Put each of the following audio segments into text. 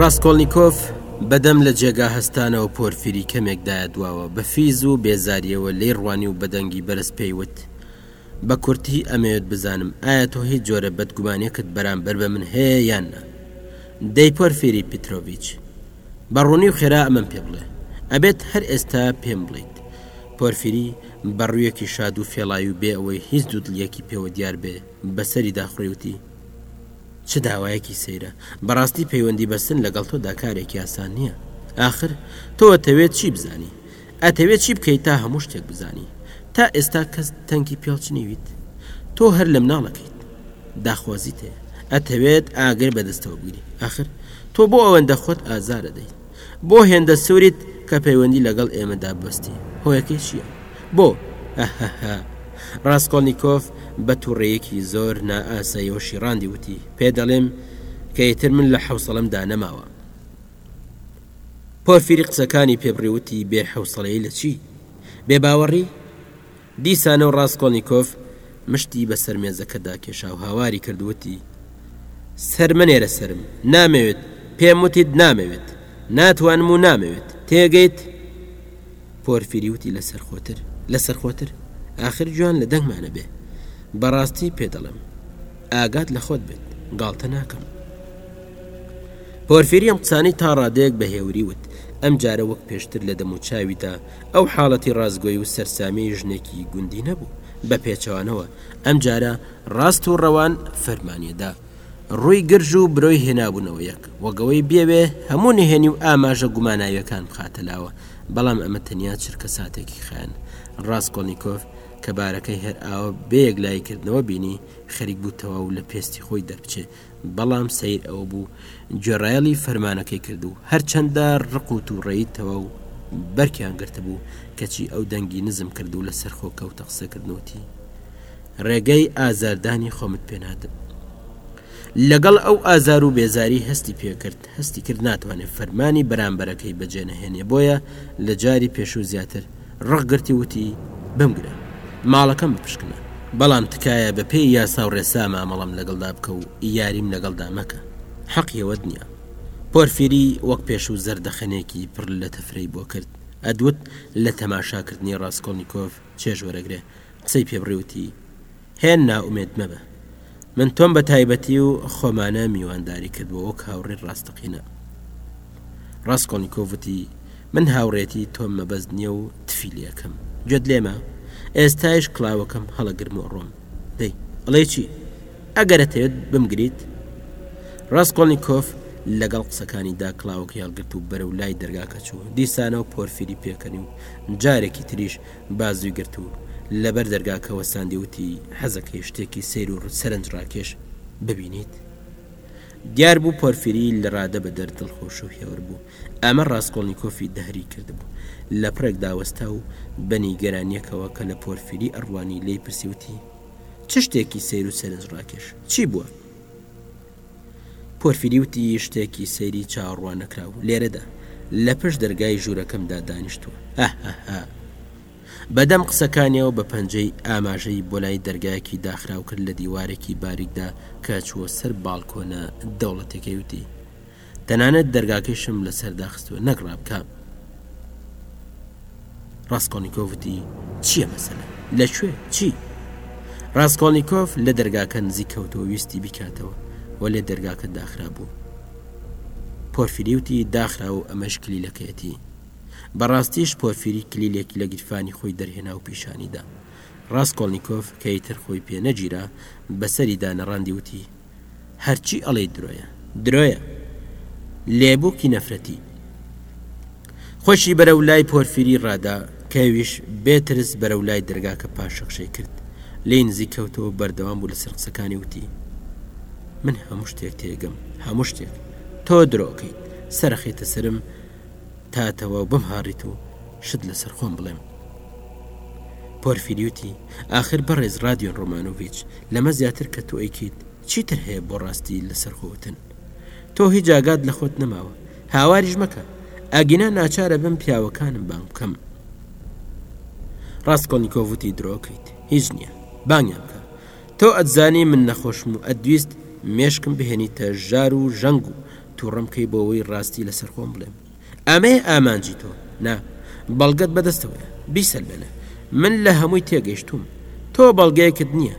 ڕاستکۆلنییکۆف بەدەم لە جێگا هەستانەوە پۆرفری کەمێک دایە دواوە بە فیز و بێزاریەوە لی ڕوانی و بەدەنگی بەرز پێیوت بە کورتی ئەمەوێت بزانم ئایا تۆ هیچ جۆرە بەدگومانێکت بەرامبەر بە من هەیە یان نە دەی پۆرفری پیتۆڤچ بە ڕوونی و خێرا ئەمەم پێ بڵێ ئەبێت هەر ئێستا پێم بڵیت پۆرفری بە ڕوویەکی شاد و فێڵایی و بێ ئەوەی هیچ دوودڵیەکی پێوە دیار بێ بەسەری داخڕیوتی چ داوایەکی سەیرە بەڕاستی پەیوەندی بەستن لەگەڵ تۆدا کارێکی ئاسان نییە ئاخر تۆوە تەوێت چی بزانی ئەتەوێت چی بکەیت تا هەموو شتێک بزانی تا ئێستا کەس تەنکی پێڵچنیویت تۆ هەر لە مناڵەکەیت داخوازی تێ ئەتەوێت ئاگر بەدەستەوە بگری ئاخر تۆ بۆ ئەوەندە خۆت ئازارە دەیت بۆ هێندە سوریت کە پەیوەندی لەگەڵ ئێمەدا ببەستی؟ هۆیەکەی چییە؟ بۆ؟ هەهەهە. ڕاسکۆڵنیکۆف بە تووڕەیەکی زۆر نائاساییەوە شیڕاندی وتی، پێت دەڵێم کە ئیتر من لە حەوسەڵەمدا نەماوە. پۆرفیری قسەکانی پێبڕی وتی، بێ حەوسەڵەیی لە چی؟ بێ باوەڕی؟ دیسانەوە ڕاسکۆڵنیکۆف مشتی بەسەر مێزەکەدا کێشا و هاواری کرد وتی، سەر مەنێرە سەرم، نامەوێت، پێم وتیت نامەوێت، ناتوانم و نامەوێت، تێگەیت؟ پۆرفیری وتی لەسەرخۆتر، لەسەرخۆتر، ئاخر جوان لە دەنگمانە بێ. بەڕاستی پێ دەڵێم. ئاگات لە خۆت بێت، گاڵتە ناکەم. پۆرفیری ئەم قسانەی تا ڕادەیەک بە هێوری وت، ئەم جارە وەک پێشتر لە دەموچاویدا ئەو حاڵەتی ڕاستگۆی و سەرسامیی ژنێکی گوندی نەبوو، بە پێچەوانەوە، ئەم جارە ڕاست و ڕەوان فەرمانی دا. ڕووی گرژ و برۆی هێنابوونەوە یەک، وەک ئەوەی بیەوێ هەموو نهێنی و ئاماژە گوماناوییەکان بخاتە لاوە، بەڵام ئەمە تەنیا چرکەساتێکی خایاند. ڕاسکۆڵنیکۆف کە بارەکەی هەر ئاوا بێ یەکلاییکردنەوە بینی، خەریک بوو تەواو لە پێستی خۆی دەربچێ، بەڵام سەیر ئەوە بوو گوێڕایەڵی فەرمانەکەی کرد و هەرچەندە ڕق و تووڕەی تەواو بەرکیان گرتبوو کەچی ئەو دەنگی نزم کرد و لەسەر خۆ کەوتە قسەکردنوتی ڕێگەی ئازاردانی خۆمت پێنادم لەگەڵ ئەو ئازار و بێزاری هەستی پێکرد هەستی کرد ناتوانێت فەرمانی بەرامبەرەکەی بەجێنەهێنێ بۆیە لە جاری پێشوو زیاتر ڕق گرتی وتی بمگرە ماڵەکەم بپشکنە بەڵام تکایە بە پێی یاسا و ڕێسا مامەڵەم لەگەڵدا بکە و یاریم لەگەڵدا مەکە حەقی ئەوەت نیە پۆرفیری وەک پێشوو زەردەخەنەیەکی پڕ لە تەفرەی بۆ کرد ئەدوت لە تەماشا کردنی ڕاسکۆڵنیکۆڤ چێژ وەرەگرێ قسەی پێ بڕی وتی هێند نائومێد مەبە. من تۆم بە تایبەتی و خۆمانە میوانداری کردوە وەک هاوڕێی ڕاستەقینە. ڕاستکۆلنیکۆڤ وتی، من هاوڕێتی تۆم مەبەست نییە و تفی لێ ئەکەم. گوێت لێمە؟ ئێستایش کڵاوەکەم هەڵەگرم و ئەڕۆم. دەی، ئەڵێی چی؟ ئەگەر ئەتەوێت بمگریت؟ ڕاستکۆلنیکۆف لەگەڵ قسەکانیدا کڵاوەکەی هەڵگرت و بەرەو لای دەرگاکە چوو. دیسانەوە پۆرفیری پێکەنی و جارێکی تریش بازووی گرت و لەبەر دەرگاکە وەستاندی و وتی، حەزەکەی شتێکی سەیر و سەرنجڕاکێش ببینیت؟ دیار بوو پۆرفیری لە ڕادە بە دەر دڵخۆش و هێور بوو، ئەمە ڕاسکۆڵنیکۆفی دهری کرد بوو. لە پڕێکدا وەستا و بە نیگەرانییەکەوە کە لە پۆرفیری ئەڕوانی لێی پرسی وتی، چ شتێکی سەیر و سەرنجڕاکێش؟ چی بووە؟ پۆرفیری وتی شتێکی سەیری چاوەڕوان نەکراو لێرەدا لە پشت دەرگای ژوورەکەمدا دانیشتووە هەهەهە. بەدەم قسەکانیەوە بە پەنجەی ئاماژەی بۆ لای دەرگایەکی داخراو کرد لە دیوارێکی باریکدا کە چووە سەر باڵکۆنە دەوڵەتیەکەی وتی، تەنانەت دەرگاکەیشم لەسەر داخستوە نەک ڕابکا. ڕاسکۆڵنیکۆف وتی چییە مەسەلە لەکوێ چی؟ ڕاستکۆڵنییکۆف لە دەرگاکە نزیک کەوتەوە ویستی بیکاتەوە و لێ دەرگاکە داخرا بوو پۆرفیلیوتی داخرا و ئەمەش کلیلەکەیەتی بەڕاستیش پۆرفیری کلیلێک لە گیرفانی خۆی دەرهێنا و پیشانیدا ڕاستکۆڵنییکۆف کەیتر خۆی پێ نەگیرا بەسەریدا نەڕاندی وتی هەرچی ئەڵێی درۆیە درۆیە لێبوکی نەفرەتی خۆشی بەرە و لای پۆرفیری ڕادا کەویش بێترس بەرە و لای دەرگاکە پاشەخشەی کرد لی نزیک کەوتەوە بەردەوام بوو لەسەر قسەکانی وتی من هەموو شتێک تێگەم هەموو شتێک تۆ درۆکەیت سەرەخیتە سرم تا تەواو بم هاڕیت و شت لەسەر خۆم بڵێم پۆرفیریوتی ئاخر بەڕێز رادیۆن ڕۆمانۆڤچ لەمە زیاتر کە تۆ ئەیکیت چیتر هەیە بۆ ڕاستی لەسەر خۆتن تۆ هیچ جاگات لە خۆت نەماوە هاواریش مەکە ئەگینا ناچارە بم پیاوەکانم بانگ بکەم ڕاستکۆنییکۆڤوتی درۆکەیت هیچ نییە بانگیان بکە تۆ ئەتزانی من نەخۆشم و ئەدویست مێشکم بهێنیتە ژار و ژەنگ و توڕەم کەی بۆوەی ڕاستی لەسەر خۆم بڵێم ئەمەیە ئامانجی تۆ نا بەڵگەت بەدەستەوەە بیسەلمێنە من لە هەمووی تێگەیشتوم تۆ بەڵگەیەکت نییە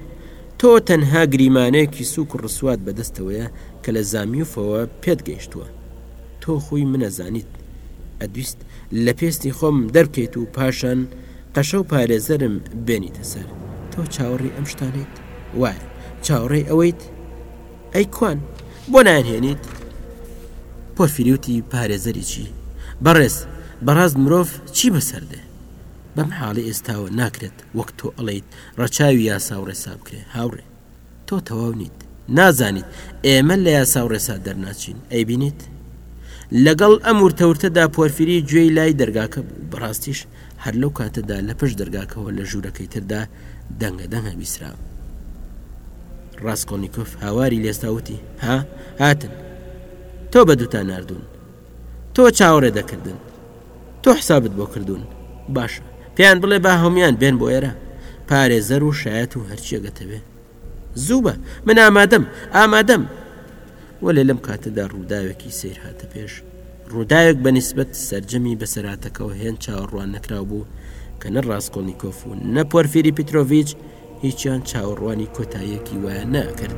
تۆ تەنها گریمانەیەکی سوک و ڕسوات بەدەستەوەیە کە لە زامیوفەوە پێت گەیشتووە تۆ خۆی منەزانیت ئەدویست لە پێستی خۆم دەرکەیت و پاشان قەشە و پارێزەرم بێنیتە سەر تۆ چاوەڕی ئەم شتانیت وایە چاوەڕێی ئەوەیت ئەی کوان بۆ نایان هێنیت پۆرفیری وتی پارێزەری چی بەڕێز بەڕاست مرۆڤ چی بەسەر دێ بەم حاڵی ئێستاوە ناکرێت وەک تۆ ئەڵیت ڕەچاوی یاسا و ڕێسا بکرێ هاوڕێ تۆ تەواو نیت نازانیت ئێمە لە یاسا و ڕێسا دەرناچین ئەی بینیت لەگەڵ ئەم ورتەورتەدا پۆرفری گوێی لای دەرگاکە بوو بەڕاستیش هەر لەو کاتەدا لە پشت دەرگاکەوە لە ژوورەکەی تردا دەنگە دەنگە بیسرا ڕاستکۆنییکۆف هاواری لێستاوتی ها هاتن تۆ بە دوتا نردون تۆ چاوەڕێ دەکردن تۆ حسابت بۆ کردوون باشە پێیان بڵێ با هەموان بێن بۆ ئێرە پارێزەر و شایەت و هەرچیەگەتەوێ زووە، من ئامادەم، ئامادەم! وەلێ لەم کاتەدا ڕووداوێکی سەیر هاتە پێش، ڕووداوێک بە نیسبەت سەرجەمی بەسەراتەکەەوە هێن چاوەڕوان نەکراو بوو کە نە ڕاستکۆڵنییکۆف و نە پۆرفیری پیتۆڤچ هیچیان چاوەڕوانی کۆتاییەکی وایان ناکرد.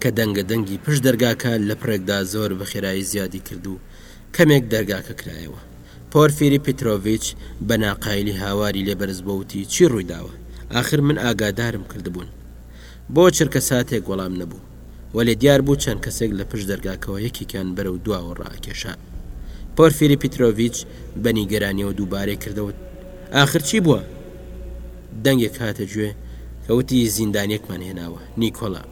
کە دەنگە دەنگی پشت دەرگاکە لە پڕێکدا زۆر بە خێرایی زیادی کرد و کەمێک دەرگاکە کرایەوە. پۆرفیری پیترۆڤیچ بە ناقایلی هاواری لێ بەرز بۆ وتی چی ڕوویداوە؟ ئاخر من ئاگادارم کردبوون. بۆ چرکەساتێک وەڵام نەبوو. وەلێ دیار بوو چەند کەسێک لە پشت دەرگاکەوە یەکێکیان بەرەو دواوە ڕائەکێشا. پۆرفیری پیترۆڤیچ بە نیگەرانیەوە دووبارەی کردەوە ئاخر چی بووە؟ دەنگێک هاتە گوێ کە وتی زیندانیەکمان هێناوە. نیکۆلا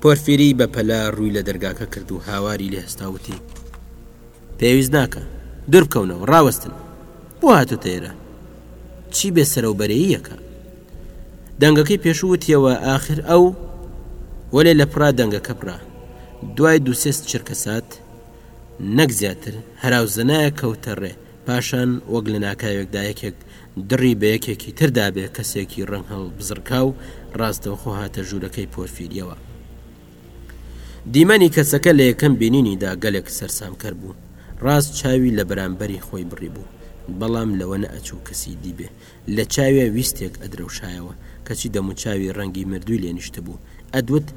پۆرفیری بە پەلە ڕووی لە دەرگاکە کرد و هاواری لێ هەستاوتی پێویست ناکە دوربکەونەوە ڕاوەستن بۆ هاتوتە ئێرە چی بێ سەرەو بەرەیەکە دەنگەکەی پێشووتیەوە ئاخر ئەو وەێ لە پرا دەنگە کەپرا دوای دوسێست چرکە سات نەک زیاتر هەراوزەنایە کەوتە ڕێ پاشان وەک لە ناکاوێکدا یەکێک دڕی بە یەکێکی تردا بێ کەسێکی ڕەنگ هەڵ بزڕکا و ڕاستەوخۆ هاتە ژوورەکەی پۆرفیریەوە دیمەنی کەسەکە لە یەکەم بینینیدا گەلێک سەرسامکەر بوو ڕاست چاوی لە بەرامبەری خۆی بڕی بوو بەڵام لەوە نەئەچوو کەسی دیبێ لە چاویا ویستێک ئەدرەوشایەوە، کەچی دەموچاوی ڕەنگی مردووی لێ نیشتبوو، ئەدوت،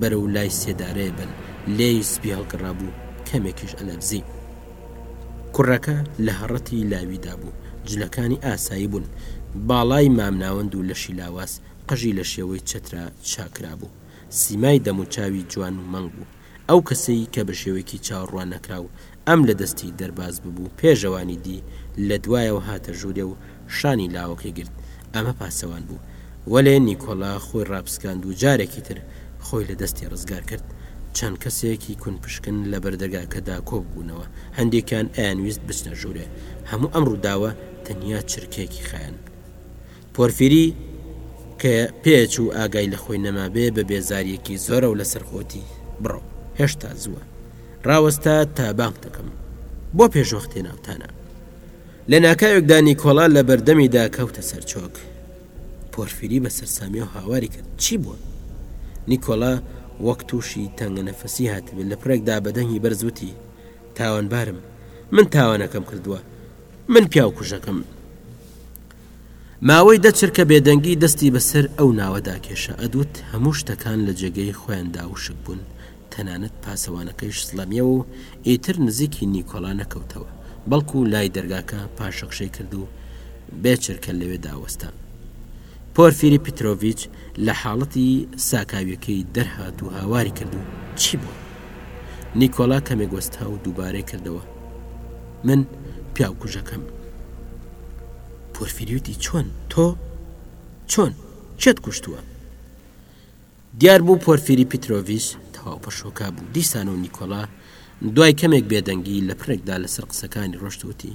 بەرەو لای سێدارەیە بەن، لێیش سپی هەڵگڕابوو، کەمێکیش ئەلەرزی. کوڕەکە لە هەڕەتی لاویدا بوو، جلەکانی ئاسایی بوون، باڵای مامناوەند و لەشی لاواز، قژی لە شێوەی چەترە چاکرابوو، سیمای دەموچاوی جوان و مەنگ بوو، ئەو کەسەی کە بە شێوەیەکی چاوەڕوان نەکراو ئەم لە دەستی دەرباز ببوو پێش ئەوانی دی لە دوایەوە هاتە ژوورێ و شانی لاوەکەی گرت ئەمە پاسەوان بوو وەلێ نیکۆلا خۆی ڕاپسکاند و جارێکی تر خۆی لە دەستی ڕزگار کرد چەند کەسێکی کون پشکن لە بەردەگاکەدا کۆ ببوونەوە هەندێکیان ئەیانویست بچنە ژوورێ هەموو ئەم ڕووداوە تەنیا چرکەیەکی خایەن پۆرفیری کە پێ چوو ئاگای لە خۆی نەمابێ بە بێزارییەکی زۆرەوە لەسەر خۆتی، بڕۆ، هێشتا زووە. ڕاوەستە تا بانگ دەکەم. بۆ پێشوەختێ ناوتانە. لە ناکاوێکدا نیکۆڵا لە بەردەمیدا کەوتە سەر چۆک. پۆرفیری بە سەرسامییەوە هاواری کرد، چی بووە؟ نیکۆڵا وەک تووشی تەنگەنەفەسی هاتبێ لە پڕێکدا بە دەنگی بەرز وتی، تاوانبارم. من تاوانەکەم کردووە. من پیاوکوژەکەم. ماوەی دە چرکە بێدەنگی دەستی بەسەر ئەو ناوەدا کێشە ئەدوت هەموو شتەکان لە جێگەی خۆیاندا وشک بوون تەنانەت پاسەوانەکەیش سڵەمیەوە و ئیتر نزیکی نیکۆلا نەکەوتەوە بەڵکو لای دەرگاکە پاشەکشەی کرد و بێ چرکە لەوێ داوەستا پۆرفیری پیتۆڤچ لە حاڵەتی ساکاویەکەی دەرهات و هاواری کرد و چی بوو نیکۆلا کەمێک وەستا و دووبارەی کردەوە من پیاوکوژەکەم پۆرفیری وتی چۆن تۆ چۆن کێت کوشتووە دیار بوو پۆرفیری پیتۆڤچ تەواو پەشۆکا بوو دیسان و نیکۆلا دوای کەمێک بێدەنگی لە پرێکدا لەسەر قسەکانی ڕۆشتوتی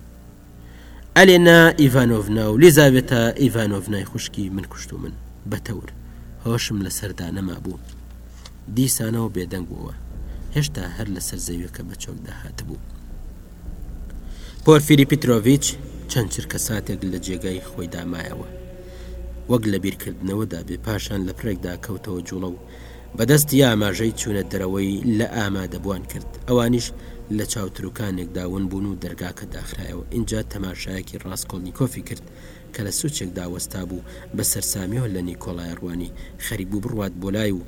ئەلێنا ئیڤانۆڤنا و لیزاوێتە ئیڤانۆڤنای خوشکی من کوشت و من بەتەور هۆشم لە سەردا نەما بوو دیسانەوە بێدەنگ بووە هێشتا هەر لەسەر زەویەکە بە چۆک داهات بوو پۆرفیری پیترۆڤیچ چەند چرکە ساتێک لە جێگای خۆی دامایەوە وەک لە بیرکردنەوەدا بێ پاشان لە پرێکدا کەوتەوە جوڵە و بەدەست یاماژەی چوونە دەرەوەی لە ئامادەبووان کرد ئەوانیش لە چاوتروکانێکداون بوون و دەرگاکە داخرایەوە ئینجا تەماشایەکی ڕاستکۆڵنییکۆفی کرد کە لە سوچێکدا وەستابوو بە سەرسامیەوە لە نیکۆلای ڕوانی خەریک بوو بڕوات بۆ لای و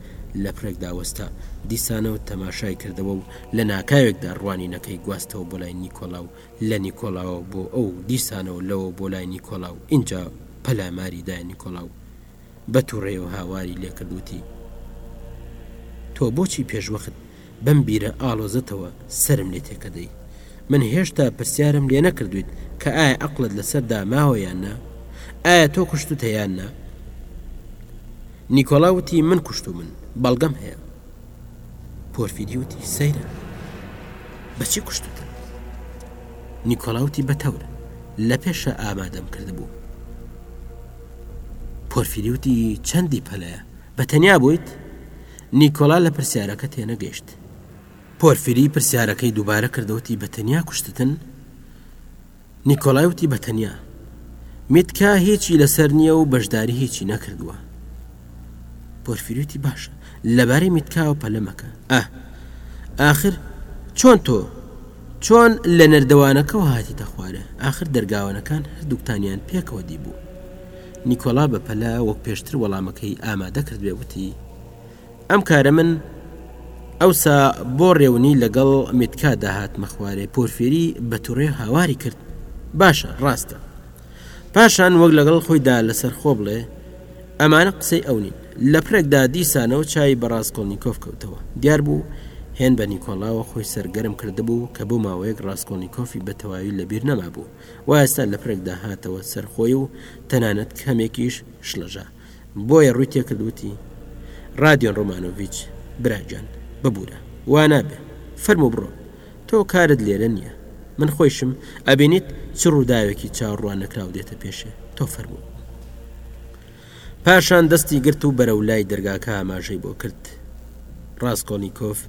لە پڕێکدا وەستا دیسانەوە تەماشای کردەوە و لە ناکاوێکدا ڕوانینەکەی گواستەوە بۆ لای نیکۆلا و لە نیکۆلاوە بۆ ئەو و دیسانەوە لەوە بۆ لای نیکۆلا و ئینجا پەلاماری دایە نیکۆلا و بە توڕەیەوە هاواری لێکرد وتی، تۆ بۆچی پێشوەخت بەم بیرە ئاڵۆزەتەوە سەرم لێ تێکەدەی؟ من هێشتا پرسیارم لێ نەکردوویت کە ئایا ئەقڵت لەسەر داماوە یان نا؟ ئایا تۆ کوشتوتە یان نا؟ نیکۆلا وتی، من کوشتومن، بەڵگەم هەیە. پۆرفیری وتی، سەیرە. بەچی کوشتوتە؟ نیکۆلا وتی، بە تەور. لە پێشە ئامادەم کردبوو. پۆرفیری وتی، چەندی پەلەیە؟ بە تەنیا بوویت؟ نیکۆلا لە پرسیارەکە تێنەگەیشت. پۆرفیری پرسیارەکەی دووبارە کردەوەتی، بە تەنیا کوشتتن؟ نیکۆلای وتی، بە تەنیا. میتکا هیچی لەسەر نییە و بەشداری هیچی نەکردووە. پۆرفیروتی باشە لەبارەی میتکاوە پەلە مەکە ئە ئاخر چۆن تۆ چۆن لە نەردەوانەکەەوە هاتیتە خوارێ ئاخر دەرگاوانەکان هەردووکتانیان پێکەوە دیبوو نیکۆلا بە پەلە وەک پێشتر وەڵامەکەی ئامادە کرد بێ وتی ئەم کارە من ئەوسا بۆ ڕێونی لەگەڵ میتکا داهاتمە خوارێ پۆرفێری بە توڕێ هاواری کرد باشە ڕاستە پاشان وەک لەگەڵ خۆیدا لەسەر خۆ بڵێ ئەمانە قسەی ئەو نین لە پرێکدا دیسانەوە چای بەڕاز کۆڵنییکۆف کەوتەوە دیار بوو هێن بە نیکۆلاوە خۆی سەرگەرم کردبوو کە بۆ ماوەیەک ڕاستکۆڵنییکۆفی بە تەواوی لەبیر نەمابوو وایستا لە پرێکدا هاتەوە سەرخۆی و تەنانەت کەمێکیش شلەژە بۆیە ڕووی تێکرد وتی، ڕادیۆن ڕۆمانۆڤیچ، برا گیان، ببوورە، وا نابێ، فەرموو بڕۆ، تۆ کارت لێرە نییە، من خۆیشم، ئەبینیت چ ڕووداوێکی چاوەڕوان نەکراو دێتە پێشێ، تۆ فەرموو. پاشان دەستی گرت و بەرەو لای دەرگاکە ئاماژەی بۆ کرد. ڕاسکۆڵنیکۆف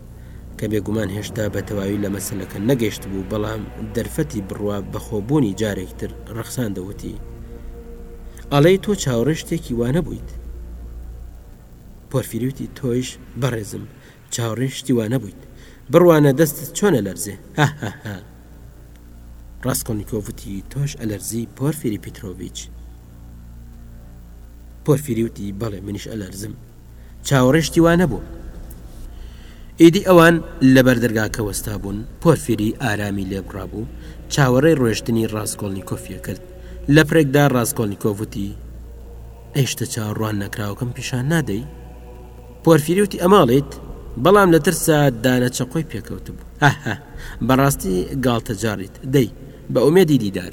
کە بێگومان هێشتا بە تەواوی لە مەسەلەکە نەگەیشتبوو، بەڵام دەرفەتی بڕوا بەخۆبوونی جارێکی تر ڕەخساند و وتی، ئەڵێی تۆ چاوەڕێی شتێکی وا نەبوویت؟ پۆرفیری وتی، تۆیش بەڕێزم چاوەڕێی شتی وا نەبوویت، بڕوانە دەستت چۆن ئەلەرزێ، هەهەهە. ڕاسکۆلنیکۆڤ وتی، تۆش ئەلەرزی پۆرفیری پیترۆڤیچ؟ پۆرفیری وتی، بەڵێ منیش ئەلەرزم. چاوەڕێی شتی وا نەبووم ئیدی ئەوان لەبەر دەرگاکە وەستا بوون پۆرفیری ئارامی لێبڕابوو چاوەڕێی ڕۆشتنی ڕاستکۆڵنی کۆفیە کرد لە پرێکدا ڕاستکۆڵنی کۆڤوتی ئەیشتە چاوەڕوان نەکراوەکەم پیشان نادەی پۆرفیریوتی ئەماڵیت بەڵام لە ترسا دانە چەقۆی پێکەوت بوو ئەه بەڕاستی گاڵتەجاڕیت دەی بە ئومێدی دیدار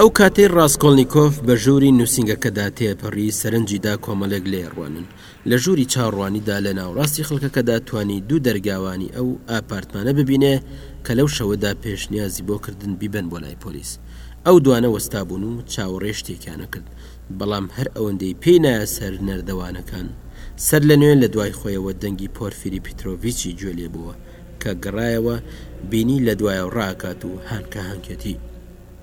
ئەو کاتەی ڕاستکۆلنییکۆف بە ژووری نووسینگەکەدا تێپەڕی سەرنجی دا کۆمەڵێک لێڕوانن لە ژووری چاوڕوانیدا لە ناوەڕاستی خەڵکەکەدا توانی دوو دەرگاوانی ئەو ئاپارتمانە ببینێ کە لەو شەوەدا پێشنیازی بۆ کردن بیبەن بۆ لای پۆلیس ئەو دوانە وەستابوون و چاوەڕێ شتێکیان ئەکرد بەڵام هەر ئەوەندەی پێی نایە سەر نەردەوانەکان سەر لە نوێ لە دوای خۆیەوە دەنگی پۆرفیری پیتۆڤیچی گوێ لێ بووە کە گەڕایەوە بینی لە دوایەو ڕاکات و هانکە هانکێتی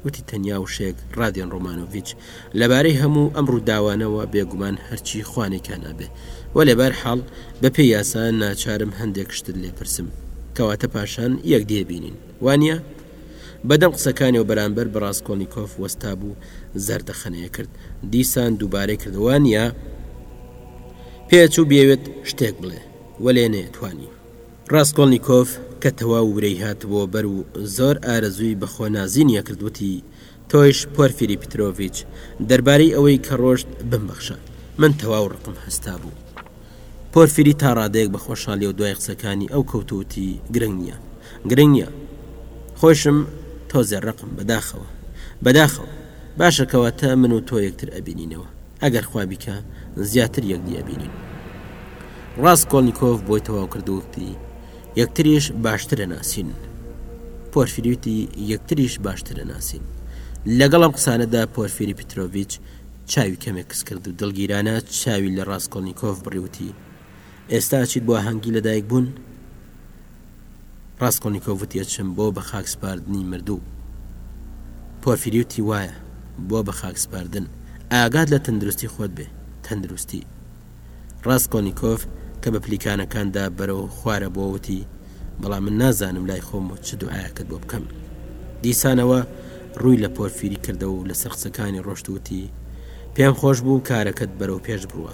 وتی تەنیا وشەیەک ڕادێن ڕۆمانۆڤیچ لەبارەی هەموو ئەم ڕووداوانەوە بێگومان هەرچی خوانێکیان ئەبێ وەلێ بەرحاڵ بەپێی یاسا ناچارم هەندێک شتت لێ پرسم کەواتە پاشان یەک دێ بینین وانە؟ بەدەم قسەکانیەوە بەرامبەر بە ڕاستکۆڵنیکۆف وەستا بوو زەردەخەنەیە کرد دیسان دووبارەی کردوانە؟ پێچوو بیەوێت شتێک بڵێ وەلێ نەیەتوانی. ڕاسکۆڵنیکۆف کە تەواو ورەی هاتبووە بەر و زۆر ئارەزووی بەخۆنازی نیەکرد وتی، تۆش پۆرفیری پیترۆڤیچ، دەربارەی ئەوەی کە ڕۆشت، بمبەخشە، من تەواو ڕقم هەستابوو. پۆرفیری تا ڕادەیەک بە خۆشحالییەوە دوای قسەکانی ئەو کەوت و وتی، گرنگ نییە. گرنگ نییە. خۆیشم تۆزێ ڕقم. بەداخەوە. بەداخەوە. باشە کەواتە من و تۆ یەکتر ئەبینینەوە. ئەگەر خوا بیکا زیاتر یەکدی ئەبینین. ڕاسکۆڵنیکۆف بۆی تەواو کرد و وتی، یەکتریش باشتر ئەناسین. پۆرفیری وتی، یەکتریش باشتر ئەناسین. لەگەڵ ئەم قسانەدا پۆرفیری پیترۆڤیچ چاوی کەمێک کز کرد و دڵگیرانە چاوی لە ڕاسکۆڵنیکۆف بڕی وتی، ئێستا چیت بۆ ئاهەنگی لەدایک بوون؟ ڕاسکۆلنیکۆف وتی ئەچم بۆ بە خاک سپاردنی مردوو. پۆرفیری وتی وایە، بۆ بە خاک سپاردن. ئاگات لە تەندروستی خۆت بێ. تەندروستی. ڕاسکۆلنیکۆف کە بە پلیکانەکاندا بەرەو خوارە بووە وتی بەڵام من نازانم لای خۆم و چ دوعایەکت بۆ بکەم. دیسانەوە ڕووی لە پۆرفیری کردەوە و لەسەر قسەکانی ڕۆشت و وتی پێم خۆش بوو کارەکەت بەرەو پێش بڕوا.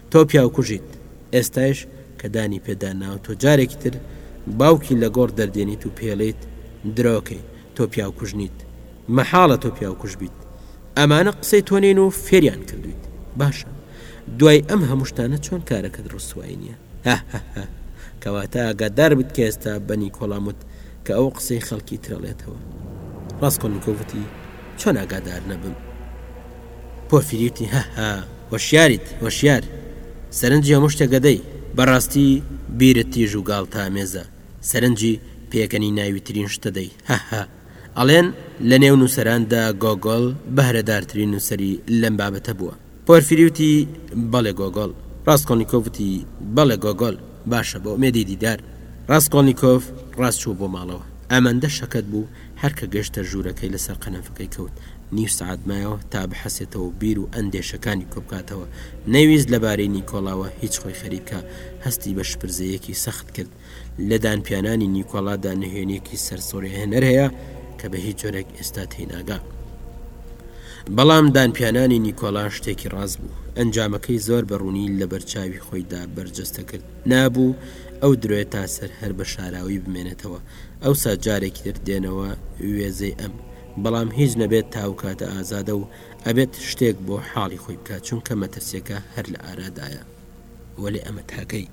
تۆ پیاو کوژیت ئێستایش کە دانی پێدا ناو تۆ جارێکی تر باوکی لە گۆڕ دەردێنیت و پێڵێیت درۆکەی تۆ پیاو کوژ نیت مەحاڵە تۆ پیاو کوژ بیت ئەمانە قسەی تۆ نین و فێریان کردویت باشە دوای ئەم هەموشتانە چۆن کارەکەت ڕسوای نییە هەهەهە کەواتە ئاگادار بت کە ئێستا بە نیکۆڵامت کە ئەو قسەی خەڵکی ترەڵێتەوە ڕاستکۆلنکۆڤتی چۆن ئاگادار نەبم پۆفیری وتی، هەهە هۆشیاریت هۆشیار، سەرنجی هەموو شتێک ئەدەی، بەڕاستی بیرت تیژ و گاڵتەئامێزە، سەرنجی پێکەنی ناویترین شت ئەدەی، هەهە. ئەڵێن لەنێو نووسەراندا گۆگۆڵ بەهرەدارترین نووسەری لەم بابەتە بووە. پۆرفیری وتی، بەڵێ گۆگۆڵ. ڕاسکۆڵنیکۆف وتی، بەڵێ گۆگۆل، باشە، بەئومێدی دیدار. ڕاسکۆڵنیکۆف ڕاست چوو بۆ ماڵەوە. ئەمەندە شەکەت بوو، هەر کە گەشتە ژوورەکەی لەسەر قەنەفەکەی کەوت، نیو سەعات مایەوە تا بحەسێتەوە و بیر و ئەندێشەکانی کۆبکاتەوە، نەیویست لەبارەی نیکۆڵاوە هیچ خۆی خەریک کا، هەستی بە شپرزەیەکی سەخت کرد، لە دانپیانانی نیکۆڵادا نهێنیەکی سەرسوڕهێنەر هەیە کە بە هیچ جۆرێک ئێستا تێیناگا. بەڵام دانپیانانی نیکۆڵا شتێکی ڕاست بوو، ئەنجامەکەی زۆر بە ڕوونی لەبەرچاوی خۆیدا بەرجەستە کرد. نابوو ئەو درۆیە تا سەر هەر بە شاراوی بمێنێتەوە ئەوسا جارێکی تر دێنەوە وێزەی ئەم بەڵام هیچ نەبێت تاوکاتە ئازادە و ئەبێت شتێک بۆ حاڵی خۆی بکات چونکە مەترسیەکە هەر لە ئارادایە وەلێ ئەمە تاکەی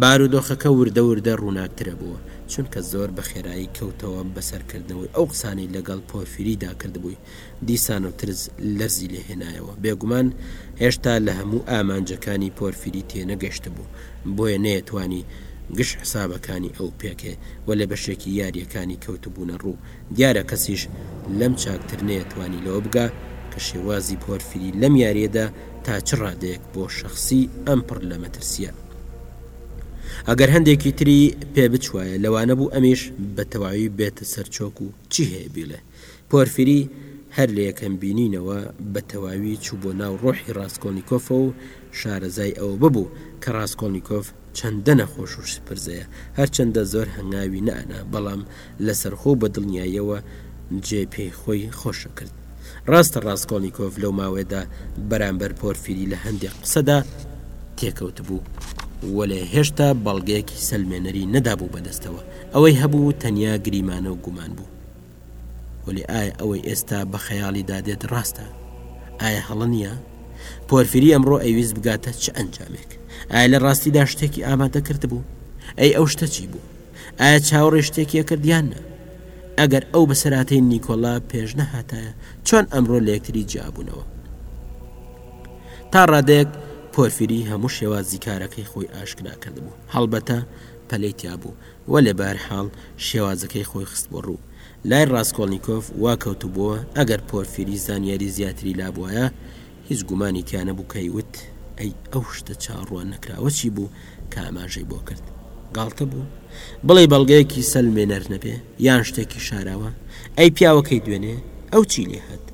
بارودۆخەکە وردە وردە ڕووناکترە بووە چونکە زۆر بە خێرایی کەوتەوە بەسەرکردنەوەی ئەو قسانی لەگەڵ پۆرفیریدا کردبووی دیسان و ترس لەرزی لێ هێنایەوە. بێگومان هێشتا لە هەموو ئامانجەکانی پۆرفیری تێ نەگەشتبوو، بۆیە نەیەتوانی گش حسابەکانی ئەو پێکێ و لە بەشێکی یاریەکانی کەوتبوونە ڕوو، دیارە کەسیش لەم چاکتر نەیەتوانی لەوە بگا کە شێوازی پۆرفیری لەم یاریەدا تا چ ڕادەیەک بۆ شەخسی ئەم پڕ لە مەترسیە. ئەگەر هەندێکی تری پێ بچوایە لەوانەبوو ئەمیش بە تەواوی بێتە سەر چۆک و چی هەیە بیڵێ، پۆرفیری هەر لە یەکەم بینینەوە بە تەواوی چوو بۆ ناو ڕۆحی ڕاسکۆڵنیکۆفەوە و شارەزای ئەوە ببوو کە ڕاسکۆڵنیکۆف چەندە نەخۆش و شپرزەیە، هەرچەندە زۆر هەنگاوی نەئەنا بەڵام لەسەرخۆ و بە دڵنیاییەوە جێ پێی خۆی خۆش ئەکرد. ڕاستە ڕاسکۆڵنیکۆف لەو ماوەیەدا بەرامبەر پۆرفیری لە هەندێک قسەدا تێکەوتبوو، وەلێ هێشتا بەڵگەیەکی سەلمێنەری نەدابوو بەدەستەوە، ئەوەی هەبوو تەنیا گریمانە و گومان بوو. وەلی ئایا ئەوەی ئێستا بە خەیاڵی دادێت ڕاستە ئایا هەڵە نییە پۆرفری ئەمڕۆ ئەویست بگاتە چ ئەنجامێک ئایا لە ڕاستیدا شتێکی ئامادە کرد بوو ئەی ئەو شتە چی بوو ئایا چاوەڕێ شتێکیە کردیان نە ئەگەر ئەو بەسەراتەی نیکۆلا پێش نەهاتایە چۆن ئەمڕۆ لە یەکتری جیابوونەوە تا ڕادێک پۆرفری هەموو شێوازی کارەکەی خۆی ئاشکرا کردبوو هەڵبەتە پەلەی تیابوو وەلێ بەهەرحاڵ شێوازەکەی خۆی خستبۆڕوو. لای ڕاسکۆڵنیکۆف وا کەوتبووە، ئەگەر پۆرفیری زانیاری زیاتری لابوایە، هیچ گومانی تیا نەبوو کە ئەیوت، ئەی ئەو شتە چاوەڕوان نەکراوە چی بوو کە ئاماژەی بۆ کرد؟ گاڵتە بوو؟ بڵێی بەڵگەیەکی سەلمێنەر نەبێ؟ یان شتێکی شاراوە؟ ئەی پیاوەکەی دوێنێ؟ ئەو چی لێهات؟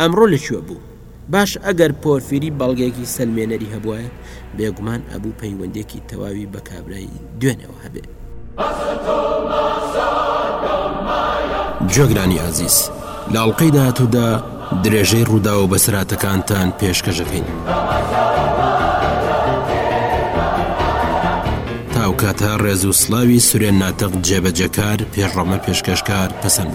ئەمڕۆ لە کوێ بوو؟ باشە ئەگەر پۆرفیری بەڵگەیەکی سەلمێنەری هەبوایە بێگومان ئەبوو پەیوەندیەکی تەواوی بە کابرای دوێنێوە هەبێ. گوێگرانی ئازیز، لە ئەڵقەی داهاتوودا درێژەی ڕووداوە بەسەرهاتەکانتان پێشکەش دەکەین. تاوکاتە ڕێز و سڵاوی سورێن ناتەق جێبەجەکار پێشڕەمە پێشکەشکار پەسەند